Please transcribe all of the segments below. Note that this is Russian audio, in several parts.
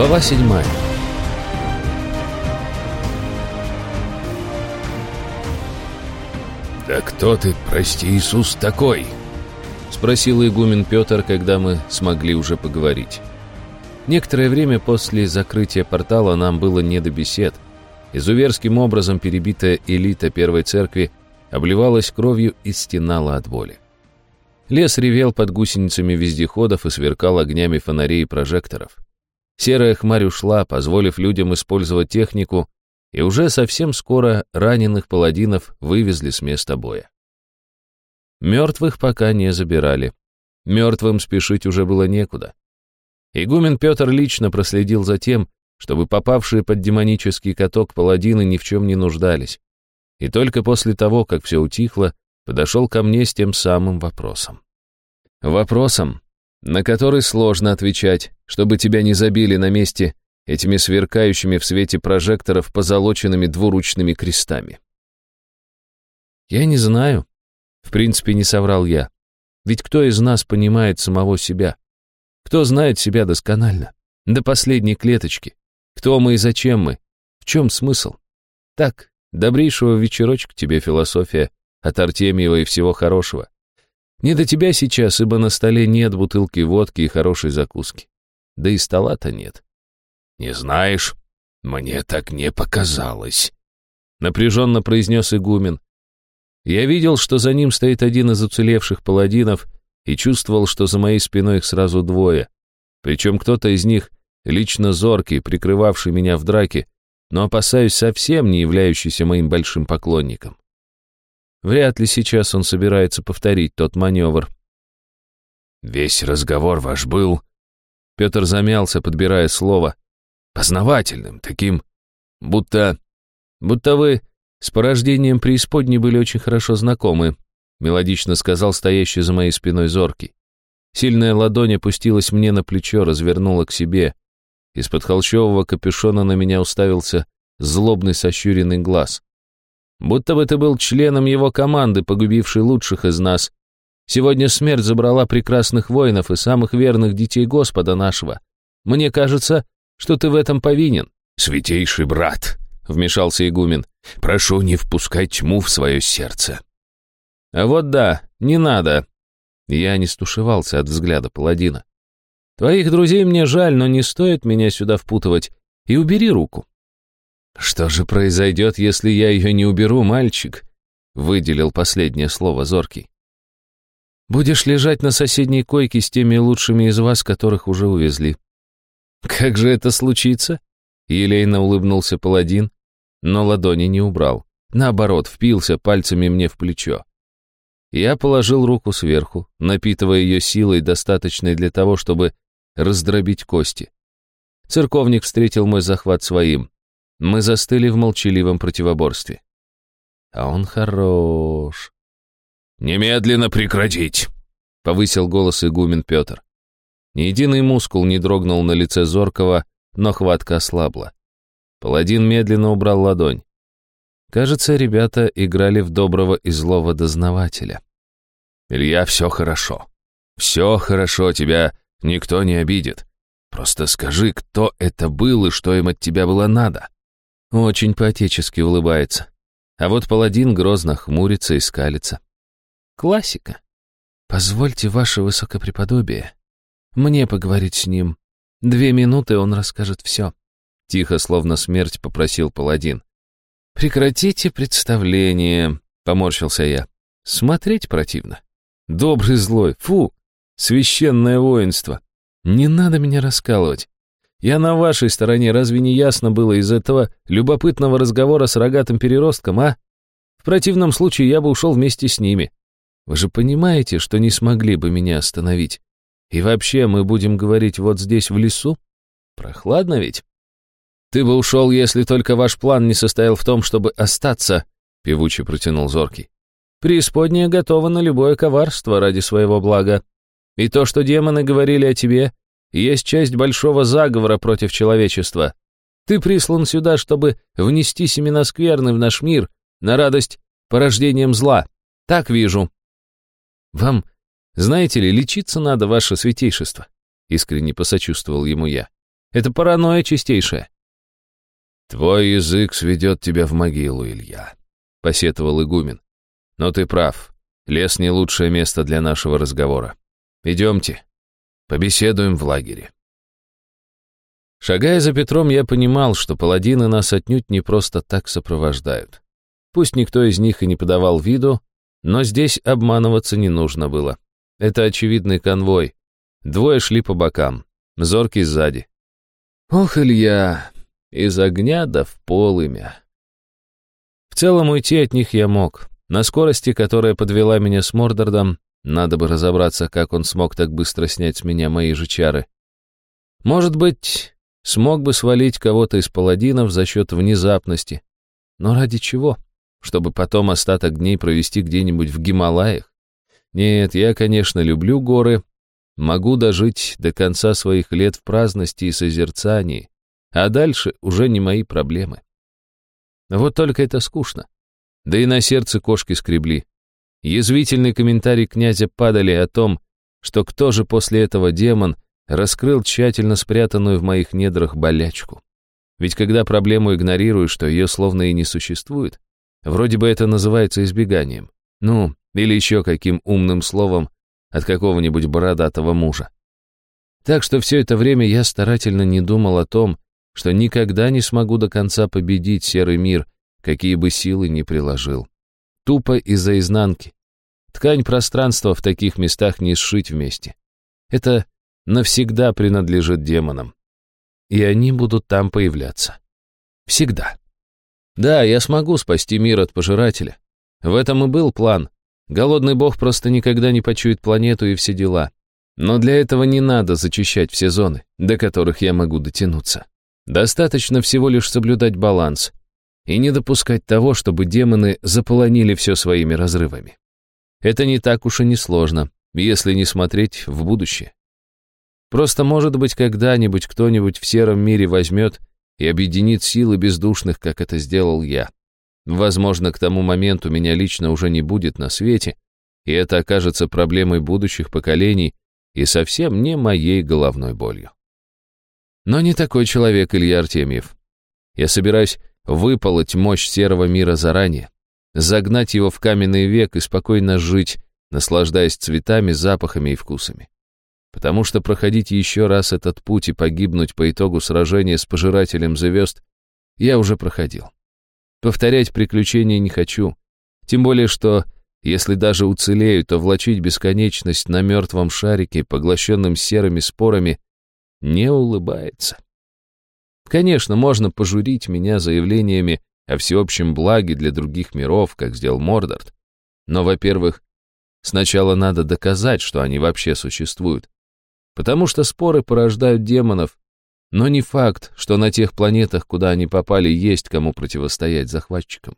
Глава седьмая. «Да кто ты, прости Иисус, такой?» — спросил игумен Петр, когда мы смогли уже поговорить. Некоторое время после закрытия портала нам было не до бесед. Изуверским образом перебитая элита Первой Церкви обливалась кровью и стенала от боли. Лес ревел под гусеницами вездеходов и сверкал огнями фонарей и прожекторов. Серая хмарь ушла, позволив людям использовать технику, и уже совсем скоро раненых паладинов вывезли с места боя. Мертвых пока не забирали. Мертвым спешить уже было некуда. Игумен Петр лично проследил за тем, чтобы попавшие под демонический каток паладины ни в чем не нуждались. И только после того, как все утихло, подошел ко мне с тем самым вопросом. Вопросом, на который сложно отвечать, чтобы тебя не забили на месте этими сверкающими в свете прожекторов позолоченными двуручными крестами. Я не знаю. В принципе, не соврал я. Ведь кто из нас понимает самого себя? Кто знает себя досконально? До последней клеточки. Кто мы и зачем мы? В чем смысл? Так, добрейшего вечерочка тебе философия от Артемьева и всего хорошего. Не до тебя сейчас, ибо на столе нет бутылки водки и хорошей закуски. Да и стола-то нет. «Не знаешь? Мне так не показалось», — напряженно произнес игумен. Я видел, что за ним стоит один из уцелевших паладинов и чувствовал, что за моей спиной их сразу двое. Причем кто-то из них лично зоркий, прикрывавший меня в драке, но, опасаюсь, совсем не являющийся моим большим поклонником. Вряд ли сейчас он собирается повторить тот маневр. «Весь разговор ваш был...» Петр замялся, подбирая слово познавательным, таким, будто... Будто вы с порождением преисподней были очень хорошо знакомы, мелодично сказал стоящий за моей спиной зоркий. Сильная ладонь опустилась мне на плечо, развернула к себе. Из-под холщового капюшона на меня уставился злобный сощуренный глаз. Будто бы ты был членом его команды, погубивший лучших из нас. Сегодня смерть забрала прекрасных воинов и самых верных детей Господа нашего. Мне кажется, что ты в этом повинен». «Святейший брат», — вмешался игумен, — «прошу не впускать тьму в свое сердце». «А вот да, не надо». Я не стушевался от взгляда паладина. «Твоих друзей мне жаль, но не стоит меня сюда впутывать. И убери руку». «Что же произойдет, если я ее не уберу, мальчик?» — выделил последнее слово Зоркий. «Будешь лежать на соседней койке с теми лучшими из вас, которых уже увезли. «Как же это случится?» Елейно улыбнулся паладин, но ладони не убрал. Наоборот, впился пальцами мне в плечо. Я положил руку сверху, напитывая ее силой, достаточной для того, чтобы раздробить кости. Церковник встретил мой захват своим. Мы застыли в молчаливом противоборстве. А он хорош. «Немедленно прекратить!» — повысил голос игумен Петр. Ни единый мускул не дрогнул на лице Зоркого, но хватка ослабла. Паладин медленно убрал ладонь. Кажется, ребята играли в доброго и злого дознавателя. «Илья, все хорошо. Все хорошо, тебя никто не обидит. Просто скажи, кто это был и что им от тебя было надо». Очень поотечески улыбается. А вот паладин грозно хмурится и скалится. Классика. «Позвольте, ваше высокопреподобие», мне поговорить с ним. Две минуты, он расскажет все. Тихо, словно смерть, попросил паладин. «Прекратите представление», — поморщился я. «Смотреть противно. Добрый злой, фу, священное воинство. Не надо меня раскалывать. Я на вашей стороне, разве не ясно было из этого любопытного разговора с рогатым переростком, а? В противном случае я бы ушел вместе с ними. Вы же понимаете, что не смогли бы меня остановить. И вообще, мы будем говорить вот здесь, в лесу? Прохладно ведь? Ты бы ушел, если только ваш план не состоял в том, чтобы остаться, певуче протянул Зоркий. Преисподняя готова на любое коварство ради своего блага. И то, что демоны говорили о тебе, есть часть большого заговора против человечества. Ты прислан сюда, чтобы внести семена скверны в наш мир на радость порождением зла. Так вижу. Вам знаете ли, лечиться надо, ваше святейшество. Искренне посочувствовал ему я. Это паранойя чистейшая. «Твой язык сведет тебя в могилу, Илья», — посетовал игумен. «Но ты прав. Лес не лучшее место для нашего разговора. Идемте, побеседуем в лагере». Шагая за Петром, я понимал, что паладины нас отнюдь не просто так сопровождают. Пусть никто из них и не подавал виду, но здесь обманываться не нужно было. Это очевидный конвой. Двое шли по бокам, зоркий сзади. Ох, Илья, из огня да в полымя. В целом уйти от них я мог. На скорости, которая подвела меня с Мордордом, надо бы разобраться, как он смог так быстро снять с меня мои же чары. Может быть, Смог бы свалить кого-то из паладинов за счет внезапности. Но ради чего? Чтобы потом остаток дней провести где-нибудь в Гималаях? Нет, я, конечно, люблю горы, могу дожить до конца своих лет в праздности и созерцании, а дальше уже не мои проблемы. Вот только это скучно. Да и на сердце кошки скребли. Язвительный комментарий князя падали о том, что кто же после этого демон — раскрыл тщательно спрятанную в моих недрах болячку. Ведь когда проблему игнорируешь, что ее словно и не существует, вроде бы это называется избеганием. Ну, или еще каким умным словом от какого-нибудь бородатого мужа. Так что все это время я старательно не думал о том, что никогда не смогу до конца победить серый мир, какие бы силы ни приложил. Тупо из-за изнанки. Ткань пространства в таких местах не сшить вместе. Это навсегда принадлежит демонам. И они будут там появляться. Всегда. Да, я смогу спасти мир от пожирателя. В этом и был план. Голодный бог просто никогда не почует планету и все дела. Но для этого не надо зачищать все зоны, до которых я могу дотянуться. Достаточно всего лишь соблюдать баланс и не допускать того, чтобы демоны заполонили все своими разрывами. Это не так уж и не сложно, если не смотреть в будущее. Просто, может быть, когда-нибудь кто-нибудь в сером мире возьмет и объединит силы бездушных, как это сделал я. Возможно, к тому моменту меня лично уже не будет на свете, и это окажется проблемой будущих поколений и совсем не моей головной болью. Но не такой человек Илья Артемьев. Я собираюсь выполоть мощь серого мира заранее, загнать его в каменный век и спокойно жить, наслаждаясь цветами, запахами и вкусами потому что проходить еще раз этот путь и погибнуть по итогу сражения с пожирателем звезд я уже проходил. Повторять приключения не хочу, тем более что, если даже уцелею, то влачить бесконечность на мертвом шарике, поглощенном серыми спорами, не улыбается. Конечно, можно пожурить меня заявлениями о всеобщем благе для других миров, как сделал Мордорт, но, во-первых, сначала надо доказать, что они вообще существуют, Потому что споры порождают демонов, но не факт, что на тех планетах, куда они попали, есть кому противостоять захватчикам.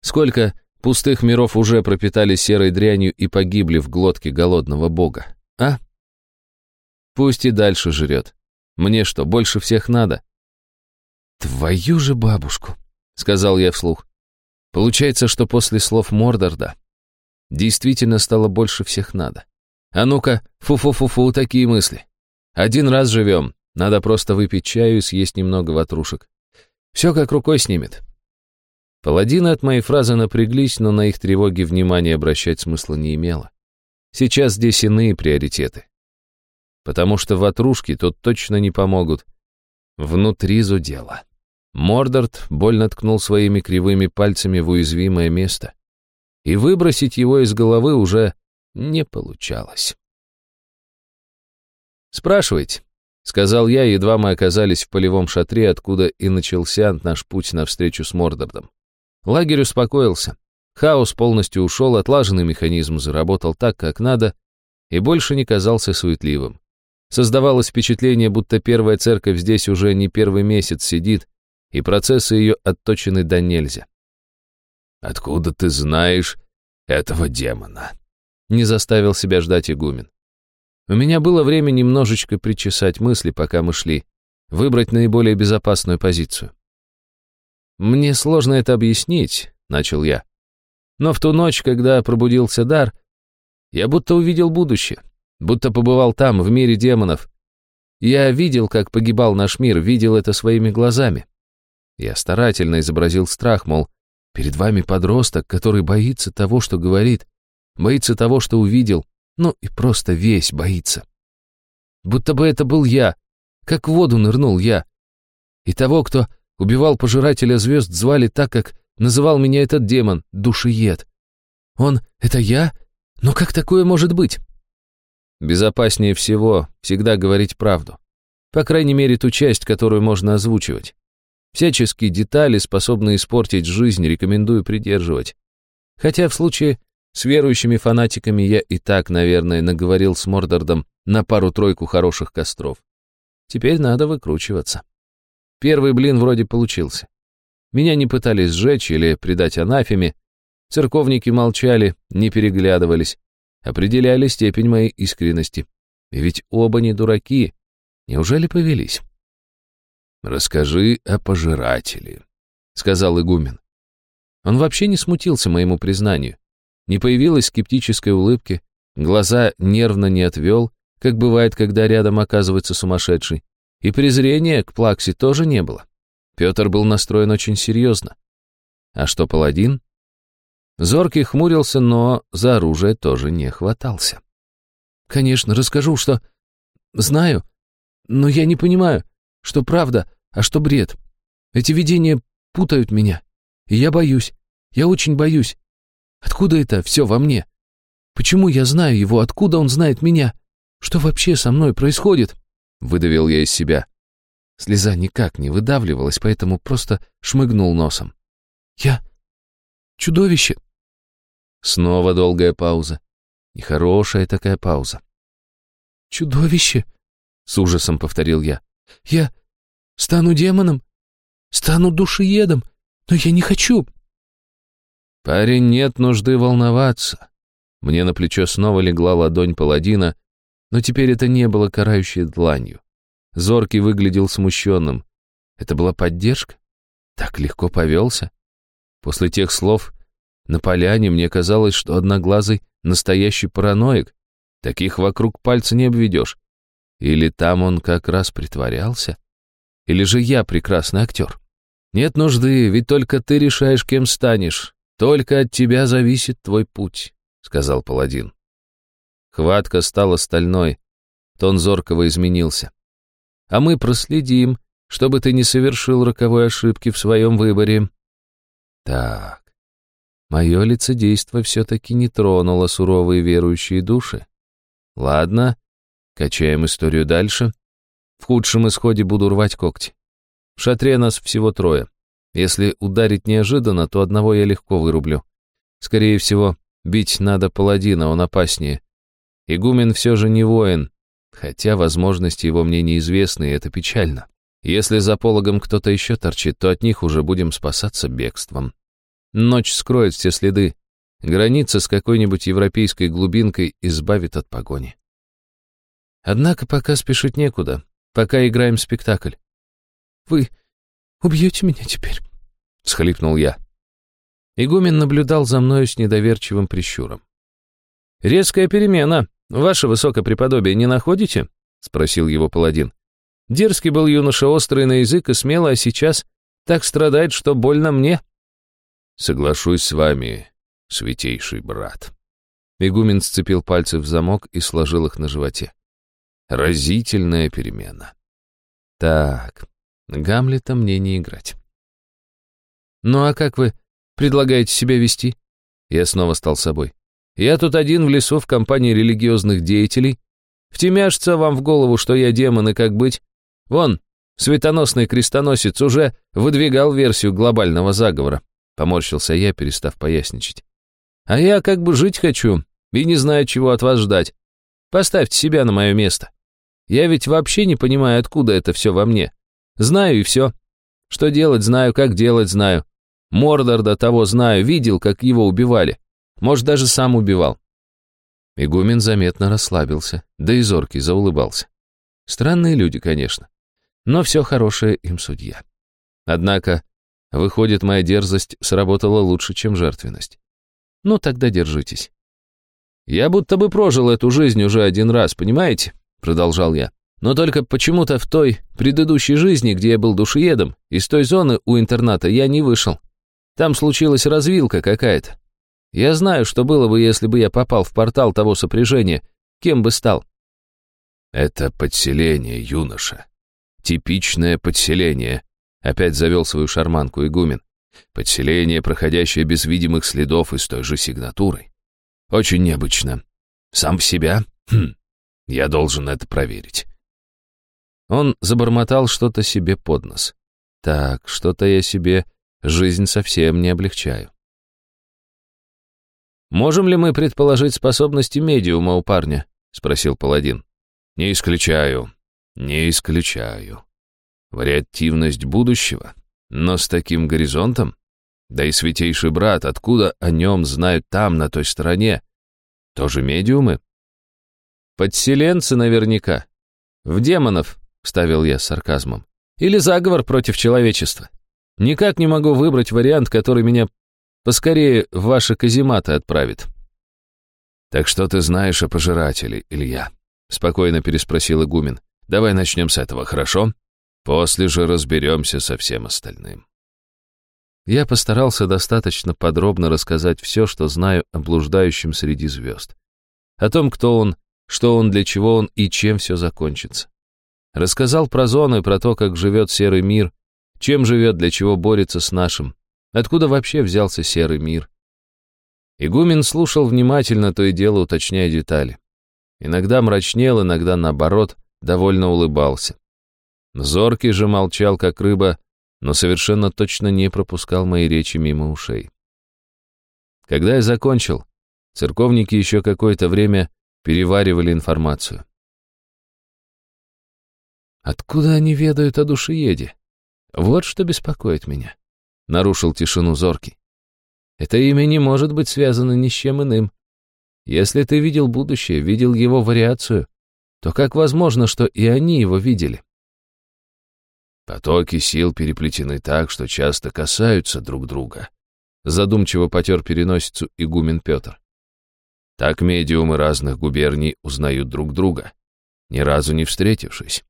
Сколько пустых миров уже пропитали серой дрянью и погибли в глотке голодного бога, а? Пусть и дальше жрет. Мне что, больше всех надо? Твою же бабушку, сказал я вслух. Получается, что после слов Мордорда действительно стало больше всех надо. А ну-ка, фу-фу-фу-фу, такие мысли. Один раз живем, надо просто выпить чаю и съесть немного ватрушек. Все как рукой снимет. Паладины от моей фразы напряглись, но на их тревоги внимания обращать смысла не имело. Сейчас здесь иные приоритеты. Потому что ватрушки тут точно не помогут. Внутри зудело. Мордорт больно ткнул своими кривыми пальцами в уязвимое место. И выбросить его из головы уже не получалось. «Спрашивайте», — сказал я, едва мы оказались в полевом шатре, откуда и начался наш путь навстречу с Мордордом. Лагерь успокоился. Хаос полностью ушел, отлаженный механизм заработал так, как надо, и больше не казался суетливым. Создавалось впечатление, будто первая церковь здесь уже не первый месяц сидит, и процессы ее отточены до нельзя. «Откуда ты знаешь этого демона?» Не заставил себя ждать игумен. У меня было время немножечко причесать мысли, пока мы шли, выбрать наиболее безопасную позицию. «Мне сложно это объяснить», — начал я. «Но в ту ночь, когда пробудился дар, я будто увидел будущее, будто побывал там, в мире демонов. Я видел, как погибал наш мир, видел это своими глазами. Я старательно изобразил страх, мол, перед вами подросток, который боится того, что говорит, боится того, что увидел, ну и просто весь боится. Будто бы это был я, как в воду нырнул я. И того, кто убивал пожирателя звезд, звали так, как называл меня этот демон, душиед. Он — это я? Но как такое может быть? Безопаснее всего всегда говорить правду. По крайней мере, ту часть, которую можно озвучивать. Всяческие детали, способные испортить жизнь, рекомендую придерживать. Хотя в случае с верующими фанатиками я и так, наверное, наговорил с Мордордом на пару-тройку хороших костров. Теперь надо выкручиваться. Первый блин вроде получился. Меня не пытались сжечь или предать анафеме. Церковники молчали, не переглядывались, определяли степень моей искренности. И ведь оба не дураки. Неужели повелись? «Расскажи о пожирателе», — сказал игумен. Он вообще не смутился моему признанию. Не появилось скептической улыбки, глаза нервно не отвел, как бывает, когда рядом оказывается сумасшедший. И презрения к Плаксе тоже не было. Петр был настроен очень серьезно. А что паладин? Зоркий хмурился, но за оружие тоже не хватался. «Конечно, расскажу, что... Знаю, но я не понимаю, что правда, а что бред. Эти видения путают меня, и я боюсь, я очень боюсь. Откуда это все во мне? Почему я знаю его, откуда он знает меня? Что вообще со мной происходит?» Выдавил я из себя. Слеза никак не выдавливалась, поэтому просто шмыгнул носом. «Я... чудовище!» Снова долгая пауза. Нехорошая такая пауза. «Чудовище!» — с ужасом повторил я. «Я стану демоном, стану душеедом, но я не хочу!» Парень, нет нужды волноваться. Мне на плечо снова легла ладонь паладина, но теперь это не было карающей дланью. Зоркий выглядел смущенным. Это была поддержка? Так легко повелся? После тех слов на поляне мне казалось, что одноглазый настоящий параноик. Таких вокруг пальца не обведешь. Или там он как раз притворялся? Или же я прекрасный актер? Нет нужды, ведь только ты решаешь, кем станешь. Только от тебя зависит твой путь, сказал паладин. Хватка стала стальной, тон зоркого изменился. А мы проследим, чтобы ты не совершил роковой ошибки в своем выборе. Так, мое лицедейство все-таки не тронуло суровые верующие души. Ладно, качаем историю дальше. В худшем исходе буду рвать когти. В шатре нас всего трое. Если ударить неожиданно, то одного я легко вырублю. Скорее всего, бить надо паладина, он опаснее. Игумен все же не воин, хотя возможности его мне неизвестны, и это печально. Если за пологом кто-то еще торчит, то от них уже будем спасаться бегством. Ночь скроет все следы. Граница с какой-нибудь европейской глубинкой избавит от погони. Однако пока спешить некуда. Пока играем спектакль. «Вы убьете меня теперь?» — схлипнул я. Игумен наблюдал за мною с недоверчивым прищуром. «Резкая перемена», «Ваше высокопреподобие не находите?» — спросил его паладин. «Дерзкий был юноша, острый на язык и смело, а сейчас так страдает, что больно мне». «Соглашусь с вами, святейший брат». Игумен сцепил пальцы в замок и сложил их на животе. Разительная перемена. Так, Гамлета мне не играть. «Ну а как вы предлагаете себя вести?» Я снова стал собой. Я тут один в лесу в компании религиозных деятелей. Втемяшится вам в голову, что я демон и как быть? Вон, светоносный крестоносец уже выдвигал версию глобального заговора. Поморщился я, перестав поясничать. А я как бы жить хочу и не знаю, чего от вас ждать. Поставьте себя на мое место. Я ведь вообще не понимаю, откуда это все во мне. Знаю и все. Что делать знаю, как делать знаю. Мордорда того знаю, видел, как его убивали. Может, даже сам убивал. Игумен заметно расслабился, да и зоркий заулыбался. Странные люди, конечно, но все хорошее им судья. Однако, выходит, моя дерзость сработала лучше, чем жертвенность. Ну, тогда держитесь. «Я будто бы прожил эту жизнь уже один раз, понимаете?» — продолжал я. Но только почему-то в той предыдущей жизни, где я был душеедом, из той зоны у интерната я не вышел. Там случилась развилка какая-то. Я знаю, что было бы, если бы я попал в портал того сопряжения, кем бы стал. Это подселение, юноша. Типичное подселение. Опять завел свою шарманку игумен. Подселение, проходящее без видимых следов и с той же сигнатурой. Очень необычно. Сам себя? Хм, я должен это проверить. Он забормотал что-то себе под нос. Так, что-то я себе жизнь совсем не облегчаю. «Можем ли мы предположить способности медиума у парня?» — спросил паладин. «Не исключаю, не исключаю. Вариативность будущего, но с таким горизонтом? Да и святейший брат, откуда о нем знают там, на той стороне? Тоже медиумы?» «Подселенцы наверняка. В демонов», — вставил я с сарказмом. «Или заговор против человечества. Никак не могу выбрать вариант, который меня поскорее в ваши казематы отправит». «Так что ты знаешь о пожирателе, Илья?» — спокойно переспросил игумен. «Давай начнем с этого, хорошо? После же разберемся со всем остальным». Я постарался достаточно подробно рассказать все, что знаю о блуждающем среди звезд. О том, кто он, что он, для чего он и чем все закончится. Рассказал про зоны, про то, как живет серый мир, чем живет, для чего борется с нашим, откуда вообще взялся серый мир. Игумен слушал внимательно, то и дело уточняя детали. Иногда мрачнел, иногда, наоборот, довольно улыбался. Зоркий же молчал, как рыба, но совершенно точно не пропускал мои речи мимо ушей. Когда я закончил, церковники еще какое-то время переваривали информацию. Откуда они ведают о душееде? Вот что беспокоит меня. Нарушил тишину зоркий. Это имя не может быть связано ни с чем иным. Если ты видел будущее, видел его вариацию, то как возможно, что и они его видели? Потоки сил переплетены так, что часто касаются друг друга. Задумчиво потер переносицу игумен Петр. Так медиумы разных губерний узнают друг друга, ни разу не встретившись.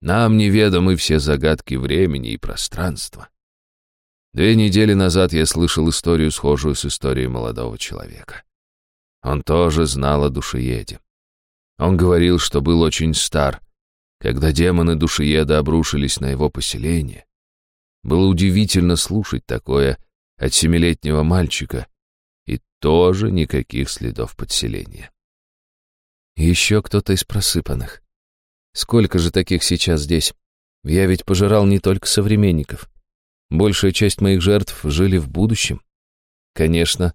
Нам неведомы все загадки времени и пространства. Две недели назад я слышал историю, схожую с историей молодого человека. Он тоже знал о душееде. Он говорил, что был очень стар, когда демоны душееда обрушились на его поселение. Было удивительно слушать такое от семилетнего мальчика, тоже никаких следов подселения. Еще кто-то из просыпанных. Сколько же таких сейчас здесь? Я ведь пожирал не только современников. Большая часть моих жертв жили в будущем. Конечно,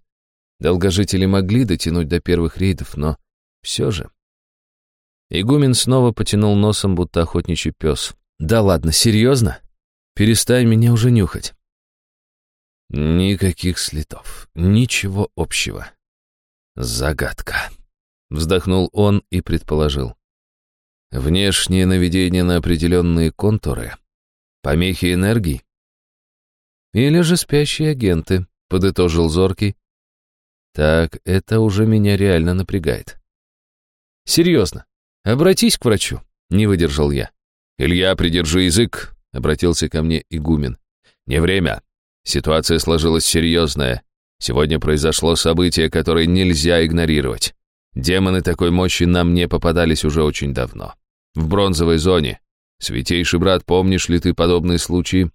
долгожители могли дотянуть до первых рейдов, но все же... Игумен снова потянул носом, будто охотничий пес. «Да ладно, серьезно? Перестань меня уже нюхать». Никаких следов, ничего общего. Загадка. Вздохнул он и предположил. Внешнее наведение на определенные контуры. Помехи энергии. Или же спящие агенты, подытожил Зоркий. Так, это уже меня реально напрягает. Серьезно, обратись к врачу, не выдержал я. Илья, придержи язык, обратился ко мне игумен. Не время. Ситуация сложилась серьезная. Сегодня произошло событие, которое нельзя игнорировать. Демоны такой мощи нам не попадались уже очень давно. В бронзовой зоне. Святейший брат, помнишь ли ты подобные случаи?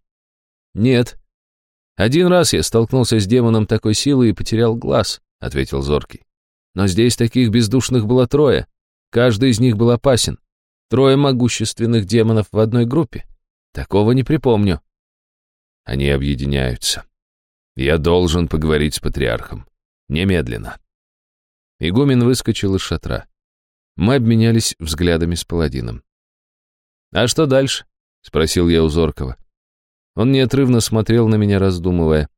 Нет. Один раз я столкнулся с демоном такой силы и потерял глаз, ответил Зоркий. Но здесь таких бездушных было трое. Каждый из них был опасен. Трое могущественных демонов в одной группе. Такого не припомню. Они объединяются. Я должен поговорить с патриархом. Немедленно. Игумен выскочил из шатра. Мы обменялись взглядами с паладином. «А что дальше?» — спросил я у Зоркова. Он неотрывно смотрел на меня, раздумывая.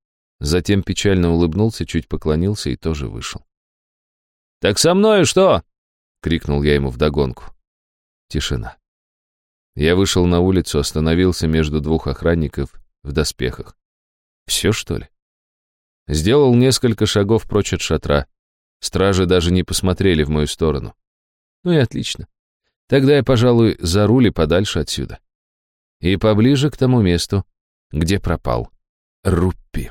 Затем печально улыбнулся, чуть поклонился и тоже вышел. «Так со мною что?» — крикнул я ему вдогонку. Тишина. Я вышел на улицу, остановился между двух охранников в доспехах. Все, что ли? Сделал несколько шагов прочь от шатра. Стражи даже не посмотрели в мою сторону. Ну и отлично. Тогда я, пожалуй, за руль и подальше отсюда. И поближе к тому месту, где пропал Руппи.